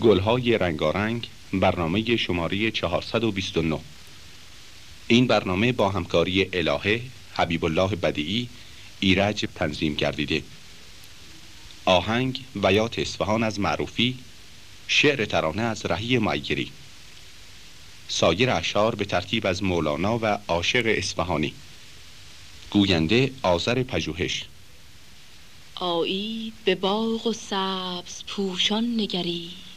گلهای رنگارنگ برنامه شماره 429 این برنامه با همکاری الهه حبیب الله بدیعی ایرج تنظیم گردیده آهنگ ویات اصفهان از معروفی شعر ترانه از رهی معیری سایر اشعار به ترتیب از مولانا و عاشق اصفهانی. گوینده آذر پژوهش. آیید به باغ و سبز پوشان نگرید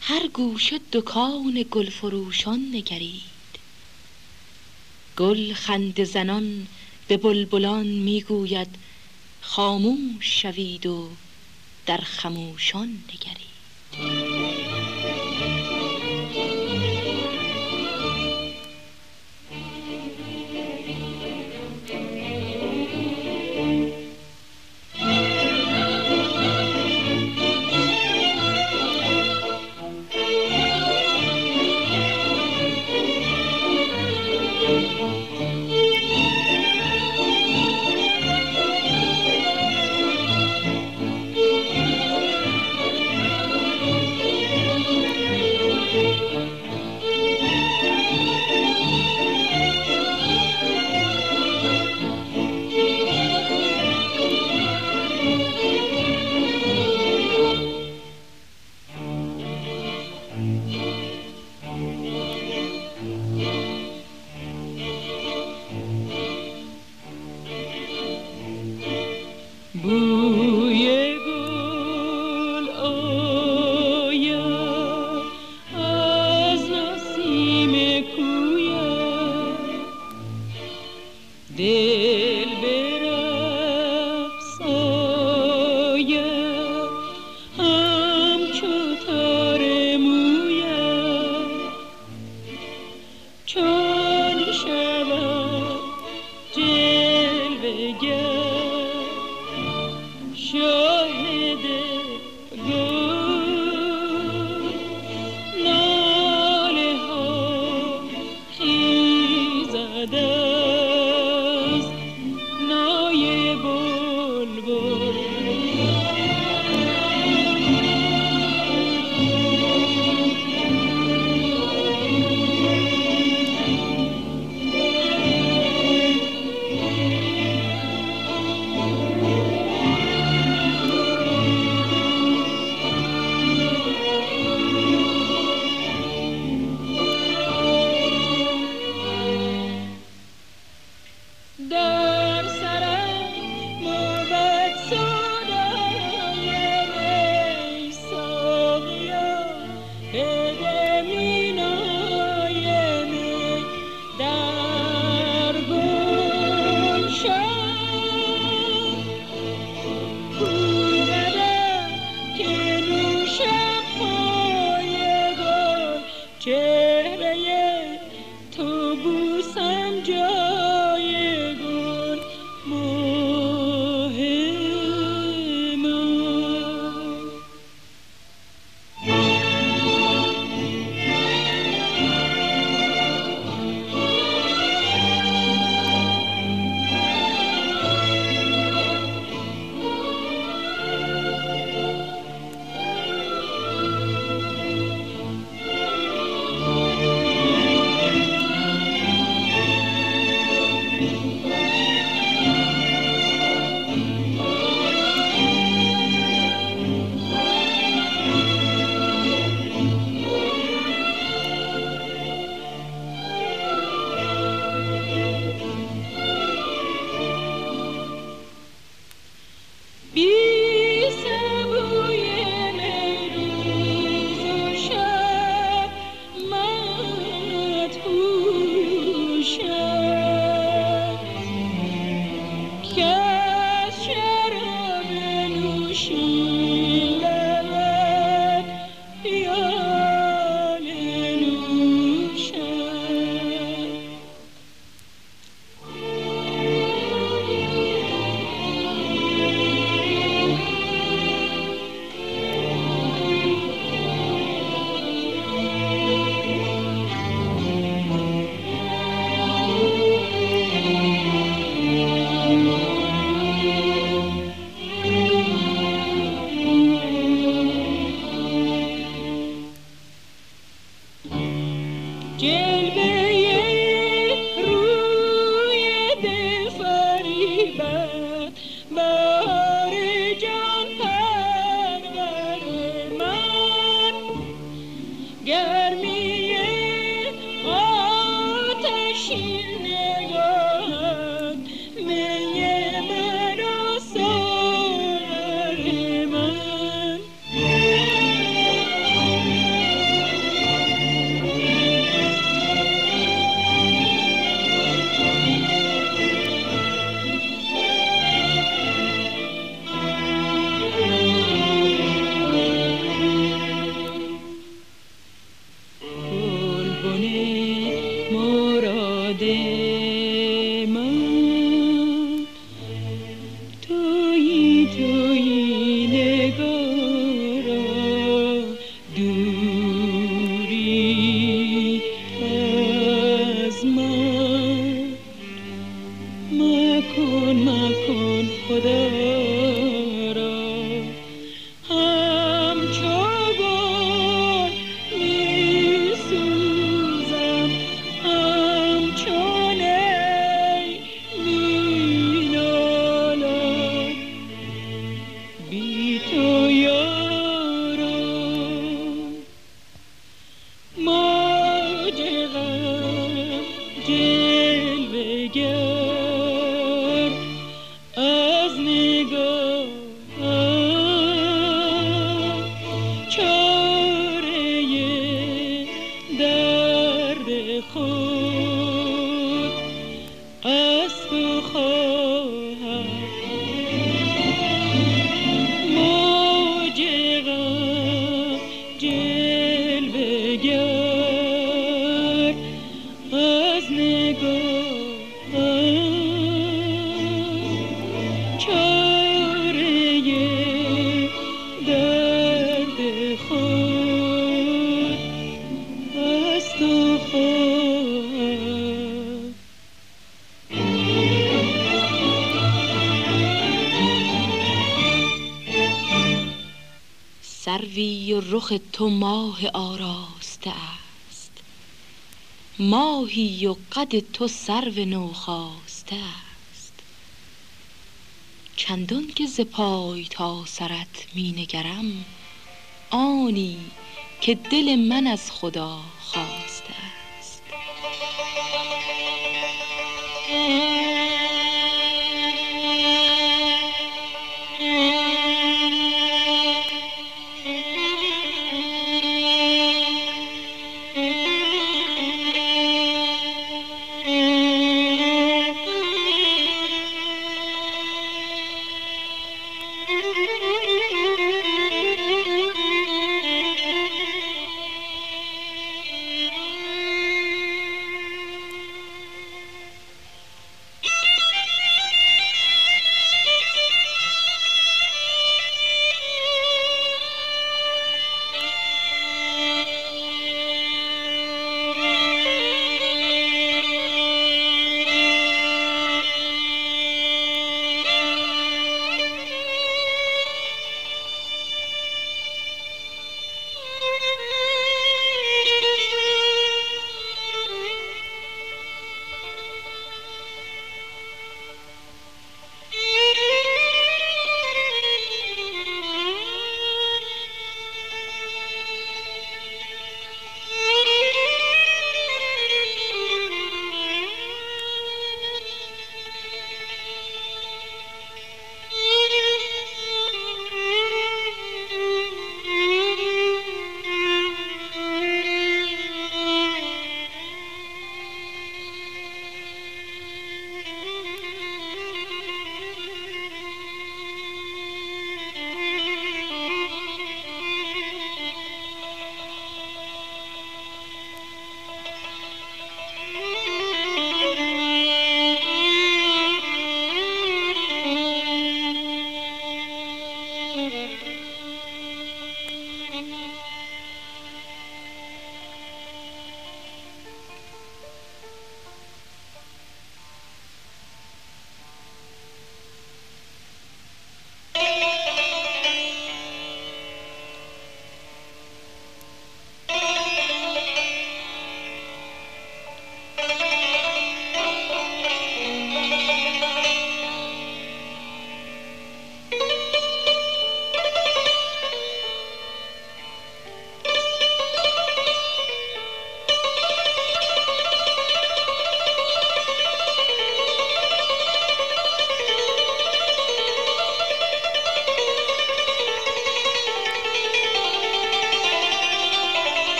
هر گوشه دکان گل فروشان نگرید. گل خنده زنان به بلبلان می‌گوید خاموش شوید و در خموشان نگرید. Yeah. سروی و رخ تو ماه آراسته است. ماهی و قد تو سرو نوخاسته است. چندان که ز پای تا سرت می نگرم آنی که دل من از خدا خواسته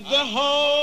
the whole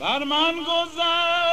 بر من گذر.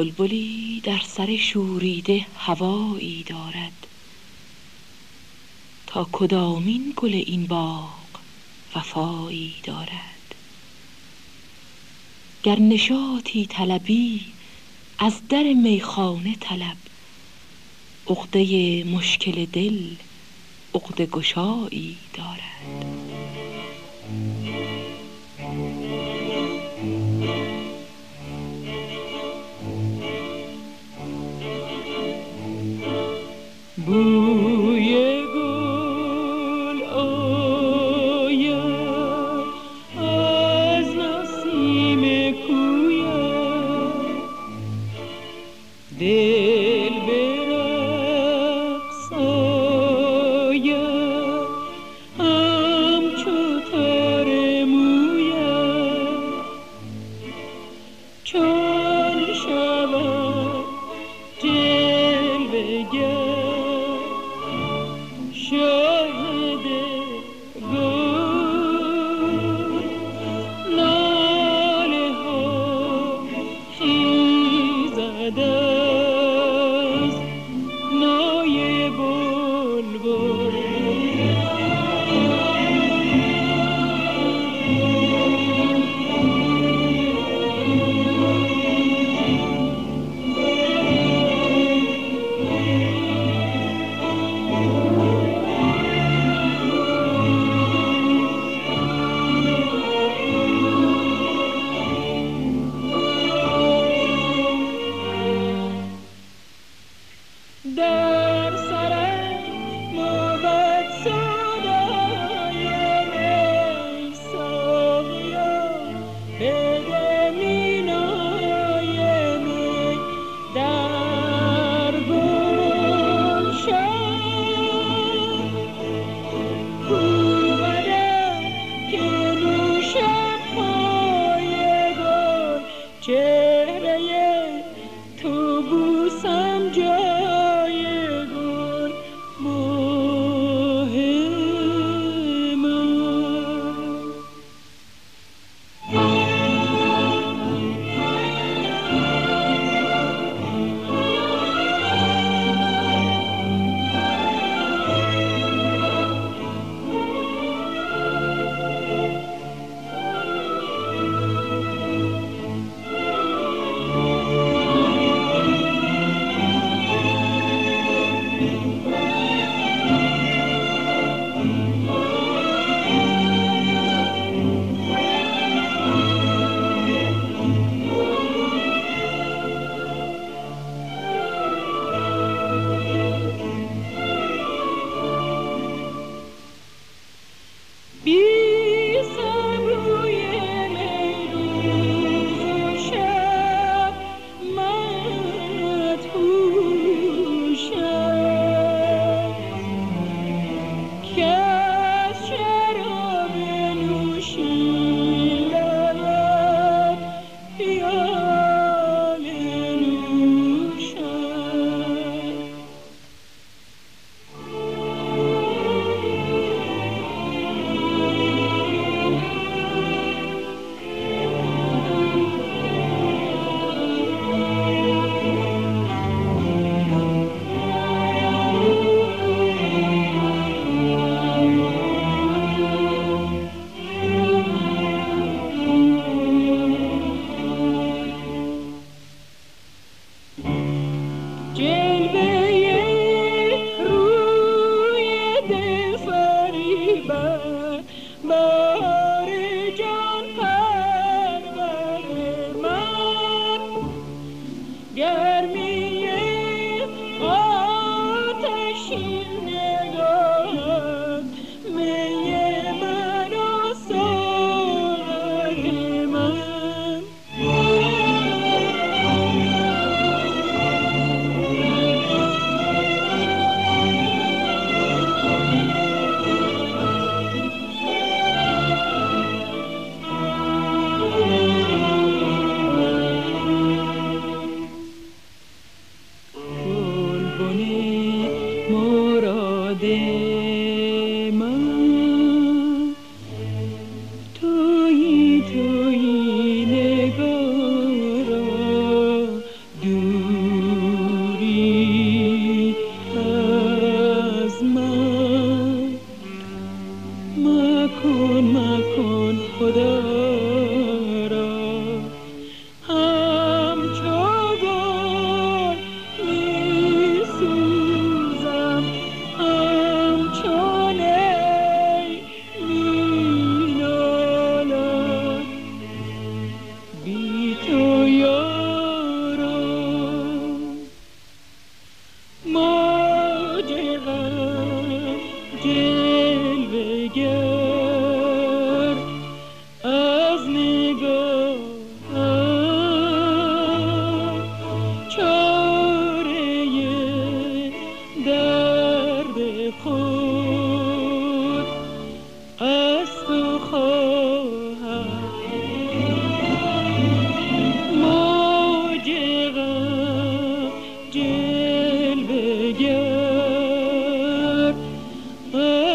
بلبلی در سر شوریده هوایی دارد. تا کدامین گل این باغ وفایی دارد. گر نشاطی طلبی از در میخانه طلب. عقده مشکل دل عقده گشایی دارد. Boo.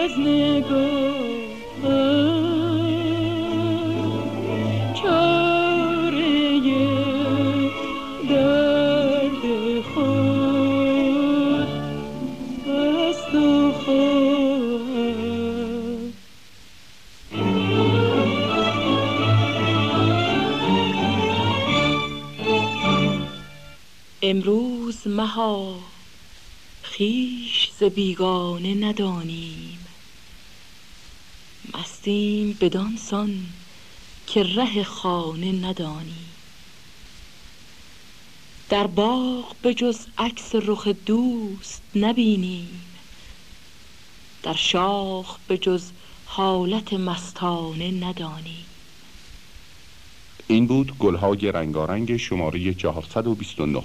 از نگاهم چاره درد خود امروز مها خویش ز بیگانه ندانیم مستیم بدان سان که ره خانه ندانیم در باغ به جز عکس رخ دوست نبینیم. در شاخ به جز حالت مستانه ندانیم. این بود گلهای رنگارنگ شماره 429